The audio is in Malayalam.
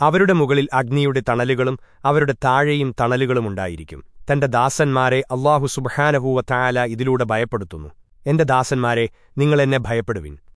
അവരുടെ മുകളിൽ അഗ്നിയുടെ തണലുകളും അവരുടെ താഴെയും തണലുകളുമുണ്ടായിരിക്കും തന്റെ ദാസന്മാരെ അള്ളാഹു സുബഹാനഹൂവ തായാല ഇതിലൂടെ ഭയപ്പെടുത്തുന്നു. എന്റെ ദാസന്മാരെ നിങ്ങളെന്നെ ഭയപ്പെടുവിൻ.